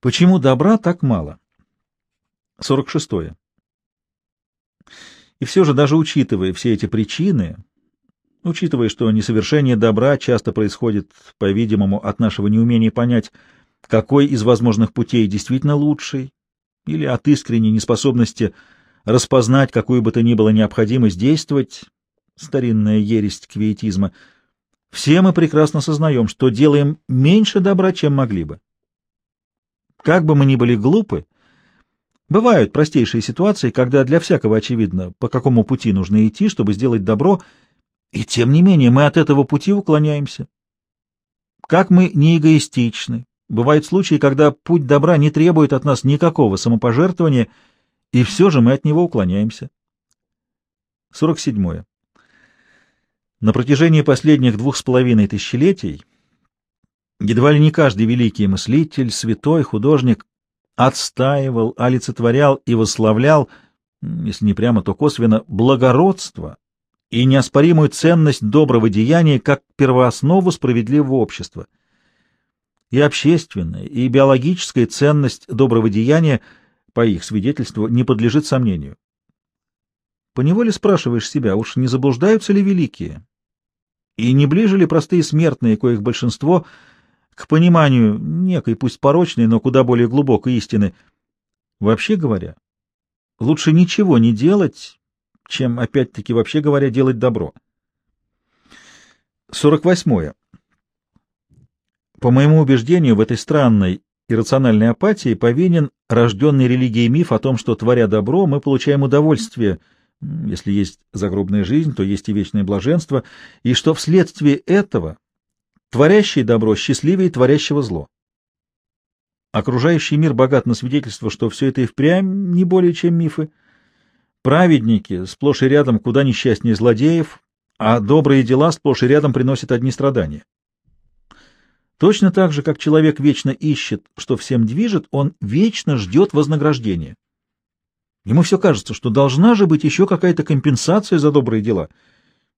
Почему добра так мало? 46. И все же, даже учитывая все эти причины, учитывая, что несовершение добра часто происходит, по-видимому, от нашего неумения понять, какой из возможных путей действительно лучший, или от искренней неспособности распознать какую бы то ни было необходимость действовать, старинная ересь квиетизма, все мы прекрасно сознаем, что делаем меньше добра, чем могли бы. Как бы мы ни были глупы, бывают простейшие ситуации, когда для всякого очевидно, по какому пути нужно идти, чтобы сделать добро, и тем не менее мы от этого пути уклоняемся. Как мы не эгоистичны. Бывают случаи, когда путь добра не требует от нас никакого самопожертвования, и все же мы от него уклоняемся. 47. На протяжении последних двух с половиной тысячелетий Едва ли не каждый великий мыслитель, святой, художник отстаивал, олицетворял и восславлял, если не прямо, то косвенно, благородство и неоспоримую ценность доброго деяния как первооснову справедливого общества. И общественная, и биологическая ценность доброго деяния, по их свидетельству, не подлежит сомнению. Поневоле спрашиваешь себя, уж не заблуждаются ли великие? И не ближе ли простые смертные, коих большинство — к пониманию некой, пусть порочной, но куда более глубокой истины. Вообще говоря, лучше ничего не делать, чем, опять-таки, вообще говоря, делать добро. 48. По моему убеждению, в этой странной иррациональной апатии повинен рожденный религией миф о том, что, творя добро, мы получаем удовольствие, если есть загробная жизнь, то есть и вечное блаженство, и что вследствие этого Творящий добро счастливее творящего зло. Окружающий мир богат на свидетельство, что все это и впрямь не более чем мифы. Праведники сплошь и рядом куда несчастнее злодеев, а добрые дела сплошь и рядом приносят одни страдания. Точно так же, как человек вечно ищет, что всем движет, он вечно ждет вознаграждения. Ему все кажется, что должна же быть еще какая-то компенсация за добрые дела —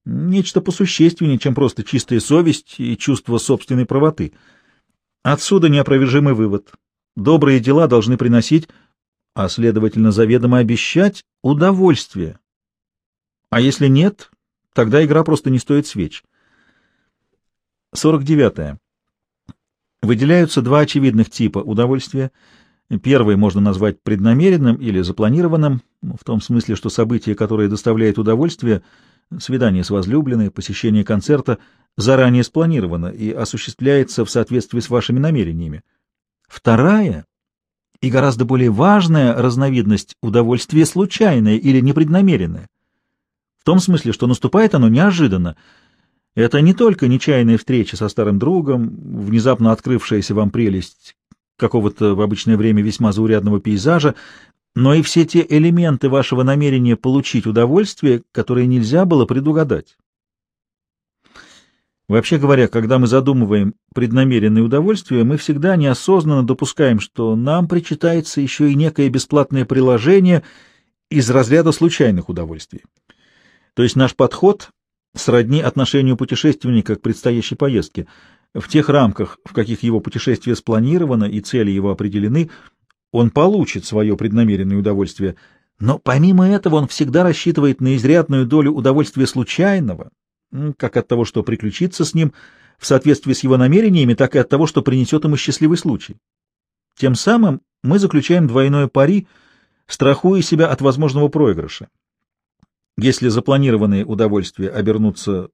Нечто посущественнее, чем просто чистая совесть и чувство собственной правоты. Отсюда неопровержимый вывод. Добрые дела должны приносить, а, следовательно, заведомо обещать, удовольствие. А если нет, тогда игра просто не стоит свеч. 49. Выделяются два очевидных типа удовольствия. Первый можно назвать преднамеренным или запланированным, в том смысле, что событие, которое доставляет удовольствие — Свидание с возлюбленной, посещение концерта заранее спланировано и осуществляется в соответствии с вашими намерениями. Вторая и гораздо более важная разновидность удовольствия случайное или непреднамеренное. В том смысле, что наступает оно неожиданно. Это не только нечаянная встреча со старым другом, внезапно открывшаяся вам прелесть какого-то в обычное время весьма заурядного пейзажа, но и все те элементы вашего намерения получить удовольствие, которые нельзя было предугадать. Вообще говоря, когда мы задумываем преднамеренное удовольствие, мы всегда неосознанно допускаем, что нам причитается еще и некое бесплатное приложение из разряда случайных удовольствий. То есть наш подход сродни отношению путешественника к предстоящей поездке. В тех рамках, в каких его путешествие спланировано и цели его определены, он получит свое преднамеренное удовольствие, но помимо этого он всегда рассчитывает на изрядную долю удовольствия случайного, как от того, что приключится с ним в соответствии с его намерениями, так и от того, что принесет ему счастливый случай. Тем самым мы заключаем двойное пари, страхуя себя от возможного проигрыша. Если запланированные удовольствия обернутся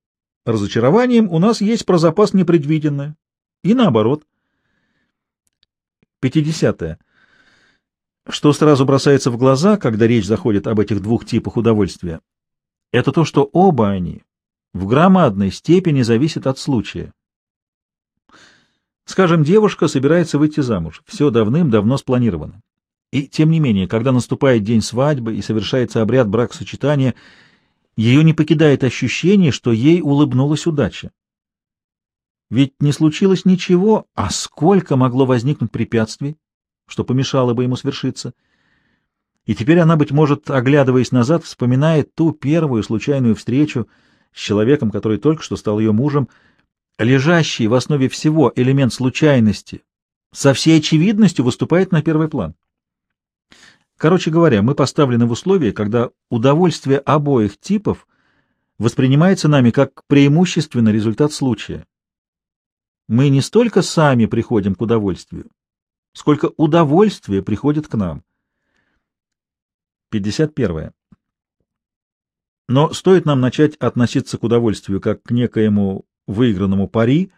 разочарованием, у нас есть про запас непредвиденное. И наоборот. 50. -е. Что сразу бросается в глаза, когда речь заходит об этих двух типах удовольствия, это то, что оба они в громадной степени зависят от случая. Скажем, девушка собирается выйти замуж, все давным-давно спланировано. И тем не менее, когда наступает день свадьбы и совершается обряд бракосочетания, ее не покидает ощущение, что ей улыбнулась удача. Ведь не случилось ничего, а сколько могло возникнуть препятствий? Что помешало бы ему свершиться. И теперь она, быть может, оглядываясь назад, вспоминает ту первую случайную встречу с человеком, который только что стал ее мужем, лежащий в основе всего элемент случайности, со всей очевидностью выступает на первый план. Короче говоря, мы поставлены в условия, когда удовольствие обоих типов воспринимается нами как преимущественный результат случая. Мы не столько сами приходим к удовольствию, сколько удовольствие приходит к нам. 51. Но стоит нам начать относиться к удовольствию как к некоему выигранному пари,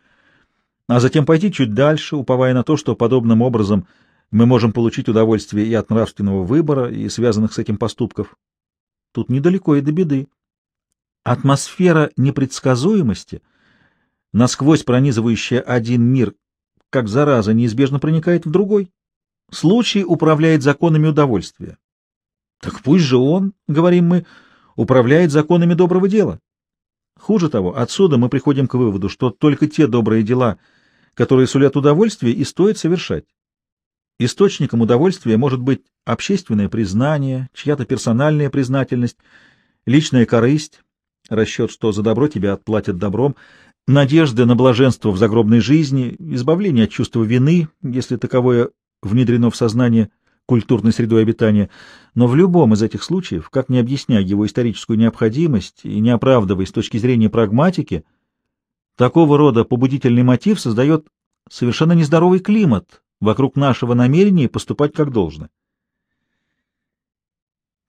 а затем пойти чуть дальше, уповая на то, что подобным образом мы можем получить удовольствие и от нравственного выбора, и связанных с этим поступков. Тут недалеко и до беды. Атмосфера непредсказуемости, насквозь пронизывающая один мир, как зараза, неизбежно проникает в другой. Случай управляет законами удовольствия. Так пусть же он, говорим мы, управляет законами доброго дела. Хуже того, отсюда мы приходим к выводу, что только те добрые дела, которые сулят удовольствие, и стоит совершать. Источником удовольствия может быть общественное признание, чья-то персональная признательность, личная корысть, расчет, что за добро тебя отплатят добром, надежды на блаженство в загробной жизни, избавление от чувства вины, если таковое внедрено в сознание культурной средой обитания, но в любом из этих случаев, как не объясняя его историческую необходимость и не оправдывая с точки зрения прагматики, такого рода побудительный мотив создает совершенно нездоровый климат вокруг нашего намерения поступать как должно.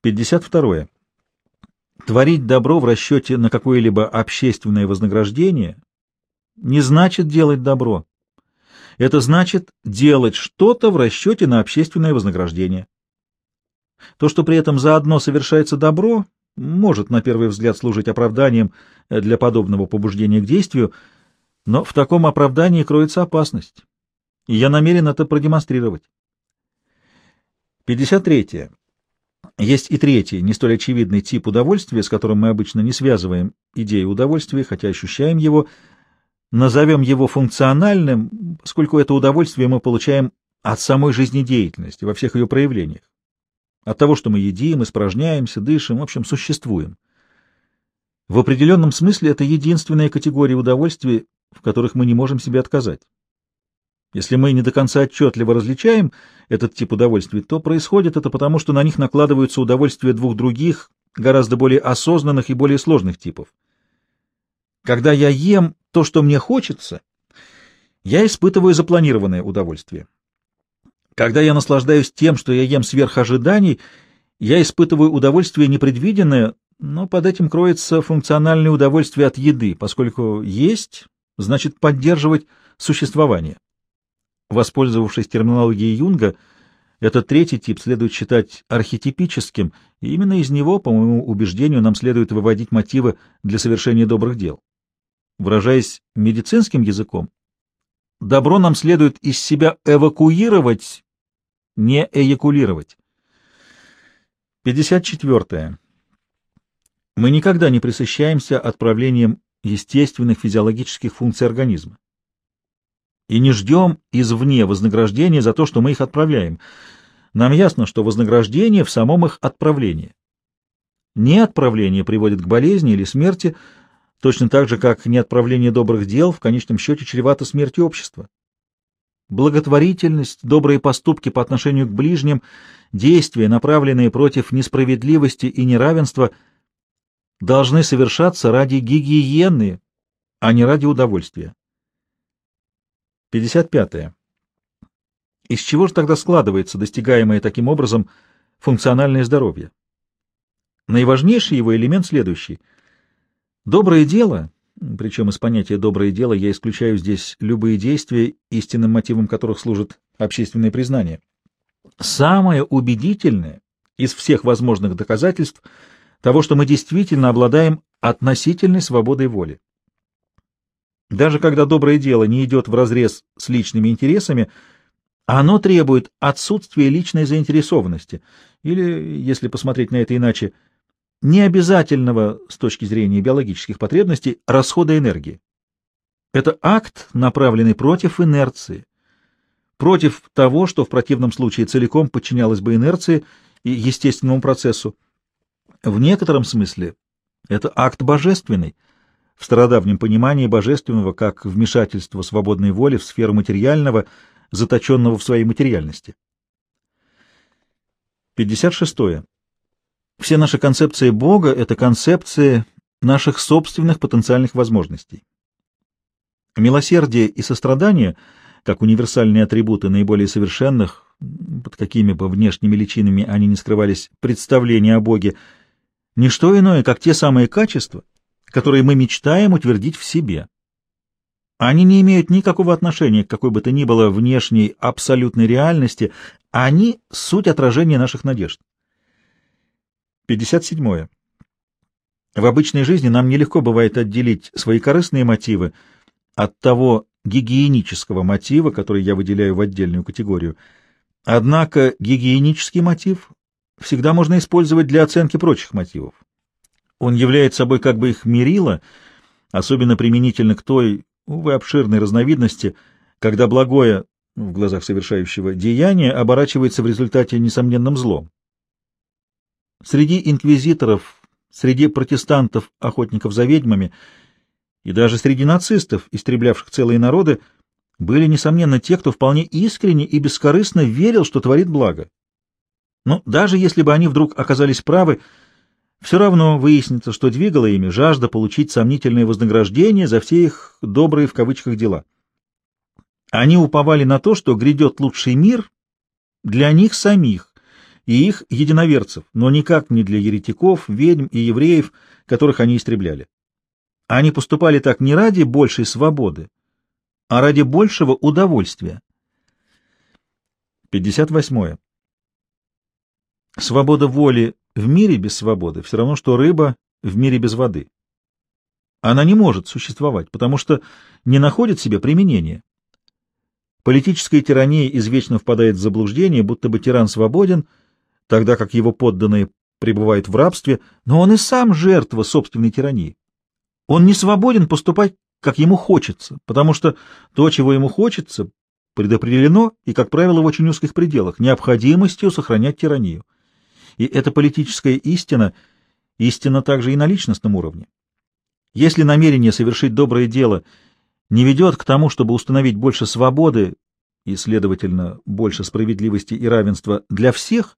52. Творить добро в расчете на какое-либо общественное вознаграждение не значит делать добро. Это значит делать что-то в расчете на общественное вознаграждение. То, что при этом заодно совершается добро, может на первый взгляд служить оправданием для подобного побуждения к действию, но в таком оправдании кроется опасность, и я намерен это продемонстрировать. 53. Есть и третий, не столь очевидный тип удовольствия, с которым мы обычно не связываем идею удовольствия, хотя ощущаем его, назовем его функциональным, поскольку это удовольствие мы получаем от самой жизнедеятельности во всех ее проявлениях. От того, что мы едим, испражняемся, дышим, в общем, существуем. В определенном смысле это единственная категория удовольствий, в которых мы не можем себе отказать. Если мы не до конца отчетливо различаем этот тип удовольствий, то происходит это потому, что на них накладываются удовольствия двух других, гораздо более осознанных и более сложных типов. Когда я ем то, что мне хочется, я испытываю запланированное удовольствие. Когда я наслаждаюсь тем, что я ем сверх ожиданий, я испытываю удовольствие непредвиденное, но под этим кроется функциональное удовольствие от еды, поскольку есть значит поддерживать существование. Воспользовавшись терминологией Юнга, этот третий тип следует считать архетипическим, и именно из него, по моему убеждению, нам следует выводить мотивы для совершения добрых дел. Выражаясь медицинским языком, добро нам следует из себя эвакуировать, не эякулировать. 54. Мы никогда не присыщаемся отправлением естественных физиологических функций организма. И не ждем извне вознаграждения за то, что мы их отправляем. Нам ясно, что вознаграждение в самом их отправлении. Неотправление приводит к болезни или смерти, точно так же, как неотправление добрых дел в конечном счете чревато смертью общества. Благотворительность, добрые поступки по отношению к ближним, действия, направленные против несправедливости и неравенства, должны совершаться ради гигиены, а не ради удовольствия. 55. -е. Из чего же тогда складывается достигаемое таким образом функциональное здоровье? Наиважнейший его элемент следующий — Доброе дело, причем из понятия «доброе дело» я исключаю здесь любые действия, истинным мотивом которых служит общественное признание. Самое убедительное из всех возможных доказательств того, что мы действительно обладаем относительной свободой воли. Даже когда доброе дело не идет вразрез с личными интересами, оно требует отсутствия личной заинтересованности, или, если посмотреть на это иначе, необязательного с точки зрения биологических потребностей расхода энергии. Это акт, направленный против инерции, против того, что в противном случае целиком подчинялось бы инерции и естественному процессу. В некотором смысле это акт божественный, в стародавнем понимании божественного как вмешательство свободной воли в сферу материального, заточенного в своей материальности. 56. Все наши концепции Бога — это концепции наших собственных потенциальных возможностей. Милосердие и сострадание, как универсальные атрибуты наиболее совершенных, под какими бы внешними личинами они не скрывались, представления о Боге, не что иное, как те самые качества, которые мы мечтаем утвердить в себе. Они не имеют никакого отношения к какой бы то ни было внешней абсолютной реальности, они — суть отражения наших надежд. 57. В обычной жизни нам нелегко бывает отделить свои корыстные мотивы от того гигиенического мотива, который я выделяю в отдельную категорию. Однако гигиенический мотив всегда можно использовать для оценки прочих мотивов. Он является собой как бы их мерило, особенно применительно к той, увы, обширной разновидности, когда благое, в глазах совершающего, деяние оборачивается в результате несомненным злом. Среди инквизиторов, среди протестантов, охотников за ведьмами и даже среди нацистов, истреблявших целые народы, были, несомненно, те, кто вполне искренне и бескорыстно верил, что творит благо. Но даже если бы они вдруг оказались правы, все равно выяснится, что двигало ими жажда получить сомнительное вознаграждение за все их «добрые» в кавычках дела. Они уповали на то, что грядет лучший мир для них самих и их единоверцев, но никак не для еретиков, ведьм и евреев, которых они истребляли. Они поступали так не ради большей свободы, а ради большего удовольствия. 58. Свобода воли в мире без свободы все равно, что рыба в мире без воды. Она не может существовать, потому что не находит себе применения. Политическая тирания извечно впадает в заблуждение, будто бы тиран свободен, тогда как его подданные пребывают в рабстве, но он и сам жертва собственной тирании. Он не свободен поступать, как ему хочется, потому что то, чего ему хочется, предопределено и, как правило, в очень узких пределах, необходимостью сохранять тиранию. И эта политическая истина — истина также и на личностном уровне. Если намерение совершить доброе дело не ведет к тому, чтобы установить больше свободы и, следовательно, больше справедливости и равенства для всех,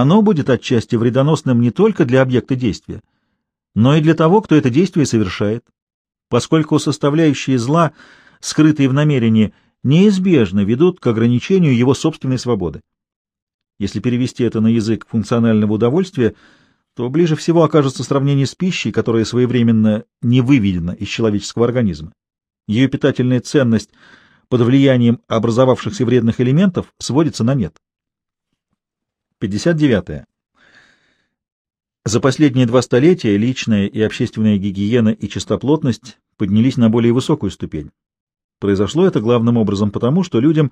оно будет отчасти вредоносным не только для объекта действия, но и для того, кто это действие совершает, поскольку составляющие зла, скрытые в намерении, неизбежно ведут к ограничению его собственной свободы. Если перевести это на язык функционального удовольствия, то ближе всего окажется сравнение с пищей, которая своевременно не выведена из человеческого организма. Ее питательная ценность под влиянием образовавшихся вредных элементов сводится на нет. 59. За последние два столетия личная и общественная гигиена и чистоплотность поднялись на более высокую ступень. Произошло это главным образом потому, что людям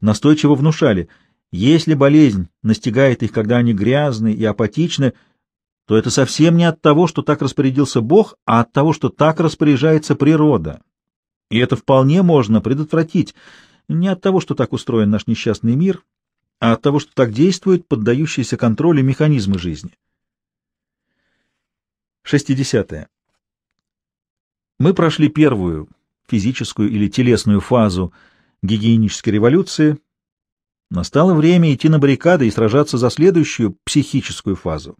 настойчиво внушали – если болезнь настигает их, когда они грязны и апатичны, то это совсем не от того, что так распорядился Бог, а от того, что так распоряжается природа. И это вполне можно предотвратить не от того, что так устроен наш несчастный мир, а от того, что так действуют поддающиеся контролю механизмы жизни. 60. -е. Мы прошли первую физическую или телесную фазу гигиенической революции — Настало время идти на баррикады и сражаться за следующую психическую фазу.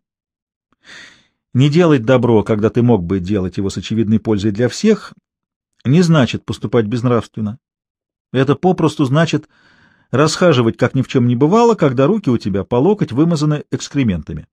Не делать добро, когда ты мог бы делать его с очевидной пользой для всех, не значит поступать безнравственно. Это попросту значит расхаживать, как ни в чем не бывало, когда руки у тебя по локоть вымазаны экскрементами.